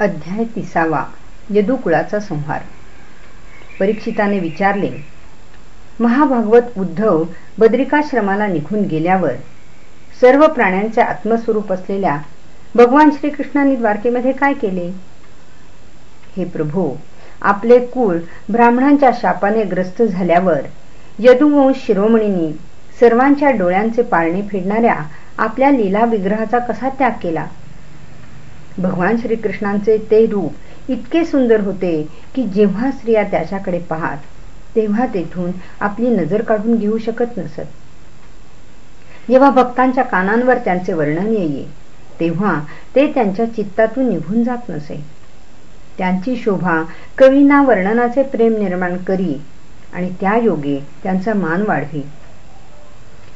अध्याय तिसावा यदुकुळाचा संहार. परीक्षिताने विचारले महाभागवत उद्धव बद्रिकाश्रमाला निघून गेल्यावर सर्व प्राण्यांचे आत्मस्वरूप असलेल्या भगवान श्रीकृष्णांनी द्वारकेमध्ये काय केले? हे प्रभू आपले कुळ ब्राह्मणांच्या शापाने ग्रस्त झाल्यावर यदुवंश शिरोमणींनी सर्वांच्या डोळ्यांचे पाळणे फेडणाऱ्या आपल्या लीला विग्रहाचा कसा त्याग केला? भगवान श्रीकृष्णांचे ते रूप इतके सुंदर होते की जेव्हा स्त्रिया त्याच्याकडे पाहत तेव्हा तेथून आपली नजर काढून घेऊ शकत नसत. जेव्हा भक्तांच्या कानांवर त्यांचे वर्णन येई तेव्हा ते त्यांच्या चित्तातून निघून जात नसे. त्यांची शोभा कवींना वर्णनाचे प्रेम निर्माण करी आणि त्या योगे त्यांचा मान वाढवी.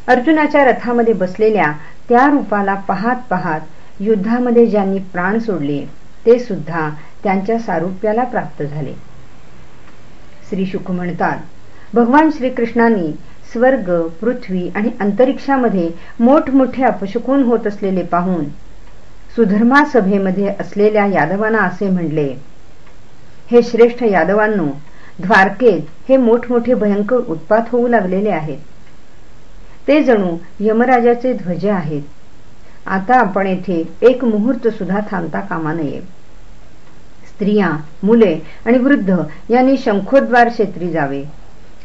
अर्जुनाच्या रथामध्ये बसलेल्या त्या रूपाला पाहत पाहत युद्धामध्ये ज्यांनी प्राण सोडले ते सुद्धा त्यांच्या सारुप्याला प्राप्त झाले. श्री शुक म्हणतात भगवान श्रीकृष्णांनी स्वर्ग पृथ्वी आणि अंतरिक्षामध्ये मोठमोठे अपशकून होत असलेले पाहून सुधर्मा सभेमध्ये असलेल्या यादवांना असे म्हणले हे श्रेष्ठ यादवांनो द्वारकेत हे मोठमोठे भयंकर उत्पात होऊ लागलेले आहेत. ते जणू यमराजाचे ध्वज आहेत. आता आपण येथे एक मुहूर्त सुद्धा थांबता कामा नये. स्त्रिया मुले आणि वृद्ध यांनी शंखोद्वार क्षेत्री जावे.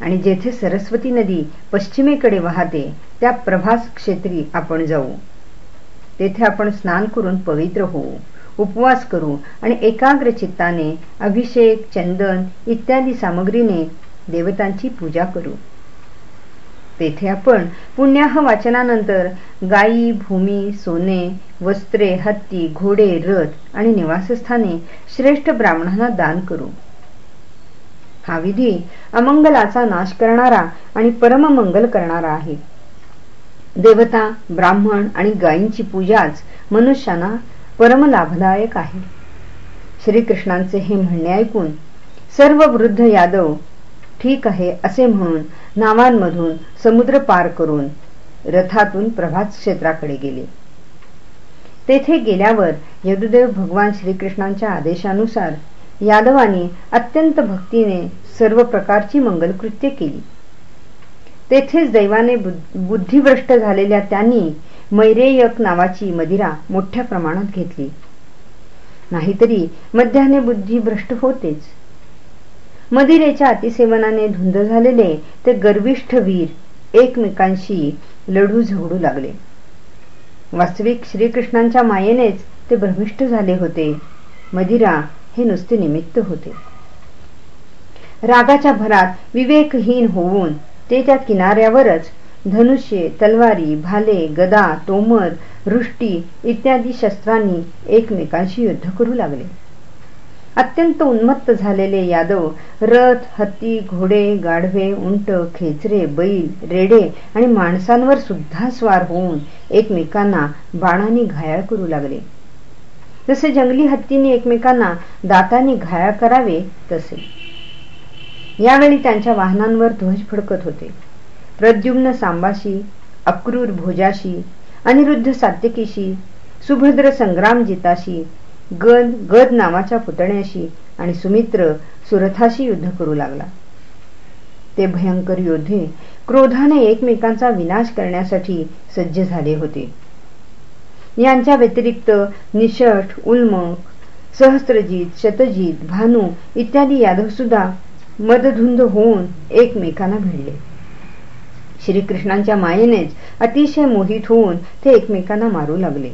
आणि जेथे सरस्वती नदी पश्चिमेकडे वाहते त्या प्रभास क्षेत्री आपण जाऊ. तेथे आपण स्नान करून पवित्र होऊ उपवास करू आणि एकाग्र चित्ताने अभिषेक चंदन इत्यादी सामग्रीने देवतांची पूजा करू. तेथे आपण पुण्याह वाचनानंतर गायी भूमी सोने वस्त्रे हत्ती घोडे रथ आणि निवासस्थाने श्रेष्ठ ब्राह्मणांना दान करू. हा विधी अमंगलाचा नाश करणारा आणि परममंगल करणारा आहे. देवता ब्राह्मण आणि गायींची पूजाच मनुष्याना परम लाभदायक आहे. श्रीकृष्णांचे हे म्हणणे ऐकून सर्व वृद्ध यादव ठीक आहे असे म्हणून नावांमधून समुद्र पार करून रथातून प्रभात क्षेत्राकडे गेले. तेथे गेल्यावर यदुदेव भगवान श्रीकृष्णांच्या आदेशानुसार यादवानी अत्यंत भक्तीने सर्व प्रकारची मंगलकृत्य केली. तेथेच दैवाने बुद्धिभ्रष्ट झालेल्या त्यांनी मैरेयक नावाची मदिरा मोठ्या प्रमाणात घेतली. नाहीतरी मध्याने बुद्धी भ्रष्ट होतेच. मदिरेच्या अतिसेवनाने धुंद झालेले ते गर्विष्ठ वीर एकमेकांशी लढू झगडू लागले. वास्तविक श्रीकृष्णांच्या मायेनेच ते भ्रमिष्ठ झाले होते. मदिरा हे नुसते निमित्त होते. रागाच्या भरात विवेकहीन होऊन ते त्या किनाऱ्यावरच धनुष्ये तलवारी भाले गदा तोमर वृष्टी इत्यादी शस्त्रांनी एकमेकांशी युद्ध करू लागले. अत्यंत उन्मत्त झालेले यादव रथ हत्ती घोडे गाढवे उंट खेचरे बैल रेडे आणि माणसांवर सुद्धा स्वार होऊन एकमेकांना बाणांनी घायाळ करू लागले. जसे जंगली हत्तीने एकमेकांना दातांनी घायाळ करावे तसे. यावेळी त्यांच्या वाहनांवर ध्वज फडकत होते. प्रद्युम्न सांबाशी अक्रूर भोजाशी अनिरुद्ध सात्यकीशी सुभद्र संग्रामजिताशी गद गद नावाच्या पुतण्याशी आणि सुमित्र सुरथाशी युद्ध करू लागला. ते भयंकर योद्धे क्रोधाने एकमेकांचा विनाश करण्यासाठी सज्ज झाले होते. यांच्या व्यतिरिक्त निषठ उल्मक सहस्त्रजीत शतजीत भानू इत्यादी यादव सुद्धा मदधुंद होऊन एकमेकांना भिडले. श्रीकृष्णांच्या मायेनेच अतिशय मोहित होऊन ते एकमेकांना मारू लागले.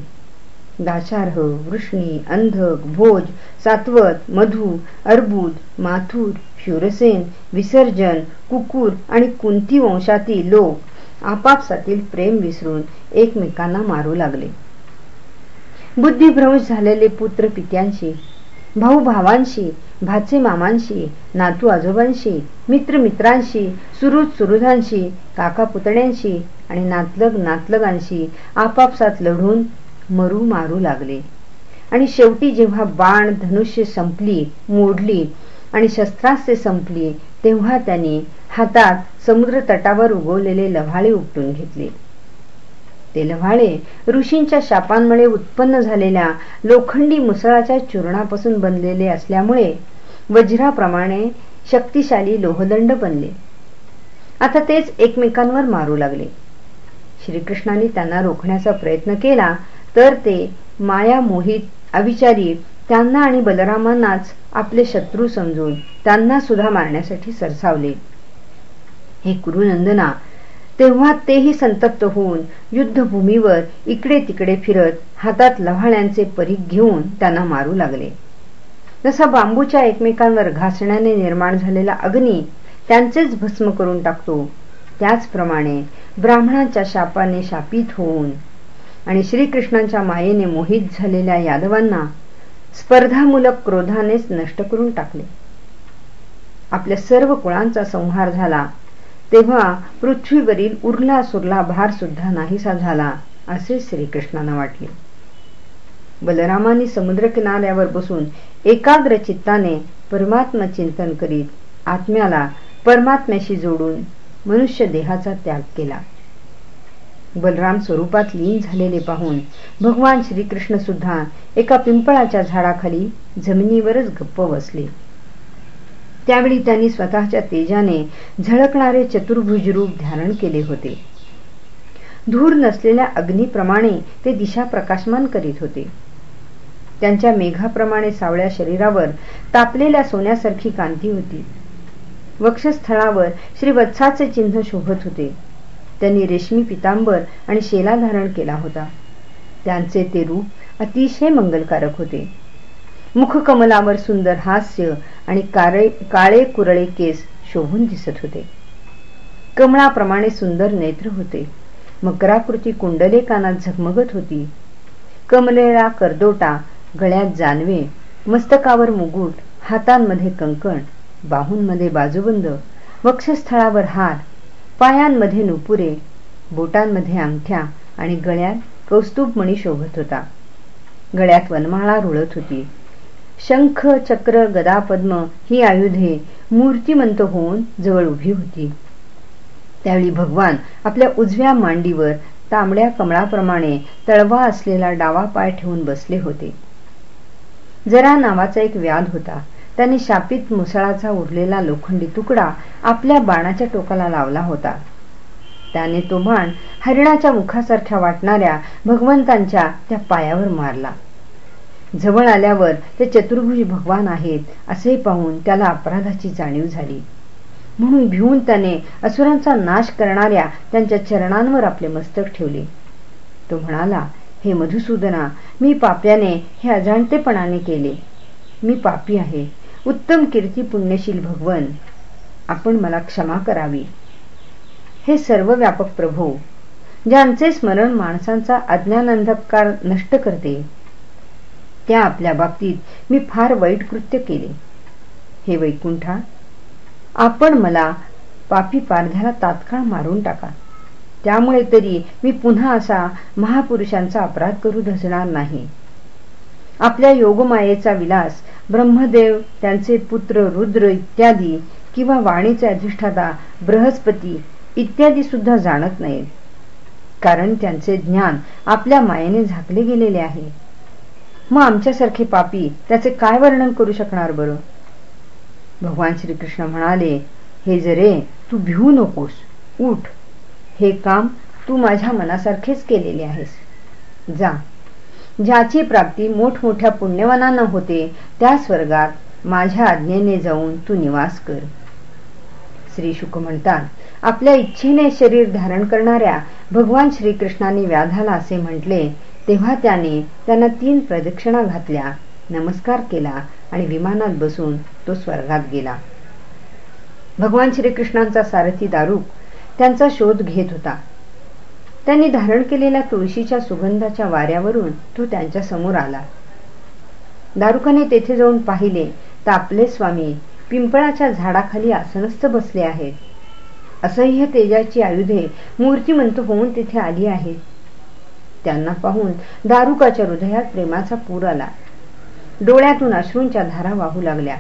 दाशार्ह वृष्णी अंधक भोज सात्वत मधु अर्बुद माथुर शूरसेन विसर्जन कुकुर आणि कुंती वंशातील लोक आपापसातील प्रेम विसरून एकमेकांना मारू लागले. बुद्धिभ्रंश झालेले पुत्र पित्यांशी भाऊ भावांशी भाचे मामांशी नातू आजोबांशी मित्र मित्रांशी सुरुद सुरुधांशी काका पुतण्यांशी आणि नातलग नातलगांशी आपापसात लढून मरू मारू लागले. आणि शेवटी जेव्हा बाण धनुष्य संपली मोडली आणि शस्त्रास्त्रे संपली तेव्हा त्यांनी हातात समुद्र तटावर उगवलेले लव्हाळे उपटून घेतले. ते लव्हाळे ऋषींच्या शापांमुळे उत्पन्न झालेल्या लोखंडी मुसळाच्या चूर्णापासून बनलेले असल्यामुळे वज्राप्रमाणे शक्तिशाली लोहदंड बनले. आता तेच एकमेकांवर मारू लागले. श्रीकृष्णाने त्यांना रोखण्याचा प्रयत्न केला तर ते माया मोहित अविचारी त्यांना आणि बलरामांनाच आपले शत्रू समजून त्यांना सुद्धा मारण्यासाठी सरसावले. हे कुरुनंदना तेव्हा तेही संतप्त होऊन युद्धभूमीवर इकडे तिकडे फिरत हातात लव्हाळ्यांचे परीख घेऊन त्यांना मारू लागले. जसा बांबूच्या एकमेकांवर घासण्याने निर्माण झालेला अग्नी त्यांचेच भस्म करून टाकतो त्याचप्रमाणे ब्राह्मणांच्या शापाने शापित होऊन आणि श्रीकृष्णांच्या मायेने मोहित झालेल्या यादवांना स्पर्धामूलक क्रोधानेच नष्ट करून टाकले. आपल्या सर्व कुळांचा संहार झाला तेव्हा पृथ्वीवरील उरला सुरला भार सुद्धा नाहीसा झाला असे श्रीकृष्णांना वाटले. बलरामाने समुद्र किनाऱ्यावर बसून एकाग्र चित्ताने परमात्मा चिंतन करीत आत्म्याला परमात्म्याशी जोडून मनुष्य देहाचा त्याग केला. बलराम स्वरूपात लीन झालेले पाहून भगवान श्रीकृष्ण सुद्धा एका पिंपळाच्या झाडाखाली जमिनीवरच गप्प बसले. त्यावेळी त्यांनी स्वतःच्या तेजाने झळकणारे चतुर्भुज रूप धारण केले होते. धूर नसलेल्या अग्नीप्रमाणे ते दिशा प्रकाशमान करीत होते. त्यांच्या मेघाप्रमाणे सावळ्या शरीरावर तापलेल्या सोन्यासारखी कांती होती. वक्षस्थळावर श्री वत्साचे चिन्ह शोभत होते. त्यांनी रेशमी पितांबर आणि शेला धारण केला होता. त्यांचे ते रूप अतिशय मंगलकारक होते. मुखकमलावर सुंदर हास्य आणि काळे काळे कुरळे केस शोभून दिसत होते. कमळाप्रमाणे सुंदर नेत्र होते. मकराकृती कुंडले कानात झगमगत होती. कमलेला करदोटा गळ्यात जानवे मस्तकावर मुगुट हातांमध्ये कंकण बाहूंमध्ये बाजूबंद वक्षस्थळावर हार पायांमध्ये नुपुरे बोटांमध्ये अंगठ्या आणि गळ्यात कौस्तुभमणी शोभत होता. गळ्यात वनमाळा रुळत होती. शंख चक्र गदा पद्म ही आयुधे मूर्तिमंत होऊन जवळ उभी होती. त्यावेळी भगवान आपल्या उजव्या मांडीवर तांबड्या कमळाप्रमाणे तळवा असलेला डावा पाय ठेवून बसले होते. जरा नावाचा एक व्याध होता. त्यांनी शापित मुसळाचा उरलेला लोखंडी तुकडा आपल्या बाणाच्या टोकाला लावला होता. त्याने तो बाण हरिणाच्या मुखासारख्या वाटणाऱ्या भगवंतांच्या त्या पायावर मारला. जवळ आल्यावर ते चतुर्भुज भगवान आहेत असे पाहून त्याला अपराधाची जाणीव झाली. म्हणून भिवून त्याने असुरांचा नाश करणाऱ्या त्यांच्या चरणांवर आपले मस्तक ठेवले. तो म्हणाला हे मधुसूदना मी पाप्याने हे अजाणतेपणाने केले. मी पापी आहे. उत्तम कीर्ती पुण्यशील भगवन आपण मला क्षमा करावी. हे सर्व व्यापक प्रभू ज्यांचे स्मरण माणसांचा अज्ञानंधकार नष्ट करते त्या आपल्या बाबतीत मी फार वाईट कृत्य केले. हे वैकुंठा आपण मला पापी पारध्याला तात्काळ मारून टाका. त्यामुळे तरी मी पुन्हा असा महापुरुषांचा अपराध करू धसणार नाही. आपल्या योगमायेचा विलास ब्रह्मदेव त्यांचे पुत्र रुद्र इत्यादी किंवा वाणीचे अधिष्ठाता बृहस्पती इत्यादी सुद्धा जाणत नाहीत कारण त्यांचे ज्ञान आपल्या मायेने झाकले गेलेले आहे. मग आमच्यासारखे पापी त्याचे काय वर्णन करू शकणार बरं? भगवान श्रीकृष्ण म्हणाले हे जरे तू भिवू नकोस. उठ. हे काम तू माझ्या मनासारखेच केलेले आहेस. जा. ज्याची प्राप्ती मोठमोठ्या पुण्यवनांना होते त्या स्वर्गात माझ्या आज्ञेने जाऊन तू निवास कर. श्री शुक म्हणतात आपल्या इच्छेने शरीर धारण करणाऱ्या भगवान श्रीकृष्णाने व्याधाला असे म्हटले तेव्हा त्याने त्यांना तीन प्रदक्षिणा घातल्या नमस्कार केला आणि विमानात बसून तो स्वर्गात गेला. भगवान श्रीकृष्णांचा सारथी दारूक त्यांचा शोध घेत होता. त्यांनी धारण केलेल्या तुळशीच्या सुगंधाच्या वाऱ्यावरून तो त्यांच्यासमोर आला. दारुकाने तेथे जाऊन पाहिले तर आपले स्वामी पिंपळाच्या झाडाखाली आसनस्थ बसले आहेत. असह्य तेजाची आयुधे मूर्तिमंत होऊन तिथे आली आहेत. त्यांना पाहून दारुकाच्या हृदयात प्रेमाचा पूर आला. डोळ्यातून अश्रूंच्या धारा वाहू लागल्या.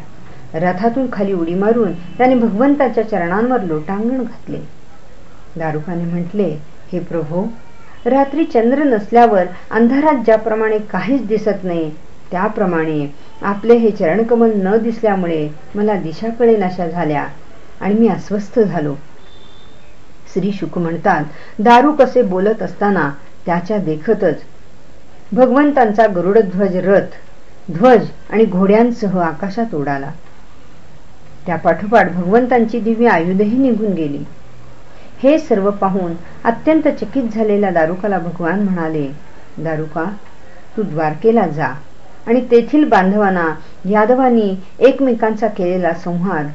रथातून खाली उडी मारून त्याने भगवंताच्या चरणांवर लोटांगण घातले. दारुकाने म्हटले हे प्रभो रात्री चंद्र नसल्यावर अंधारात ज्याप्रमाणे काहीच दिसत नाही त्याप्रमाणे आपले हे चरणकमल न दिसल्यामुळे मला दिशाकडे नशा झाल्या आणि मी अस्वस्थ झालो. श्री शुक म्हणतात दारू कसे बोलत असताना त्याच्या देखतच. भगवंतांचा गरुडध्वज रथ ध्वज आणि घोड्यांसह आकाशात उडाला त्या पाठोपाठ भगवंतांची दिव्य आयुधही निघून गेली. हे सर्व पाहून अत्यंत चकित झालेल्या दारुकाला भगवान म्हणाले दारुका तू द्वारकेला जा आणि तेथील बांधवांना यादवांनी एकमेकांचा केलेला संहार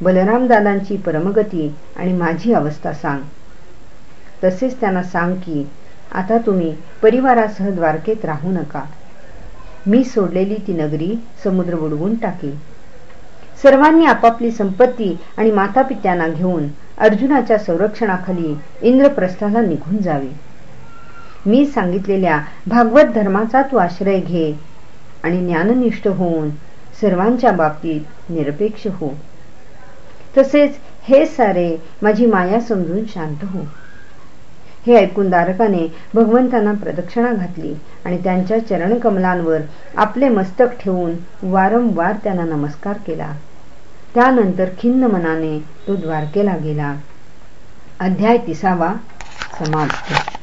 बलराम दादांची परमगती आणि माझी अवस्था सांग. तसेच त्यांना सांग की आता तुम्ही परिवारासह द्वारकेत राहू नका. मी सोडलेली ती नगरी समुद्र बुडवून टाकी सर्वांनी आपापली संपत्ती आणि मातापित्यांना घेऊन अर्जुनाच्या संरक्षणाखाली इंद्रप्रस्थाला निघून जावे. मी सांगितलेल्या भागवत धर्माचा तू आश्रय घे आणि ज्ञाननिष्ठ होऊन सर्वांच्या बाबतीत निरपेक्ष हो. तसेच हे सारे माझी माया समजून शांत हो. हे ऐकून दारकाने भगवंतांना प्रदक्षिणा घातली आणि त्यांच्या चरणकमलांवर आपले मस्तक ठेवून वारंवार त्यांना नमस्कार केला. त्यानंतर खिन्न मनाने तो द्वारकेला गेला. अध्याय तिसावा समाप्त.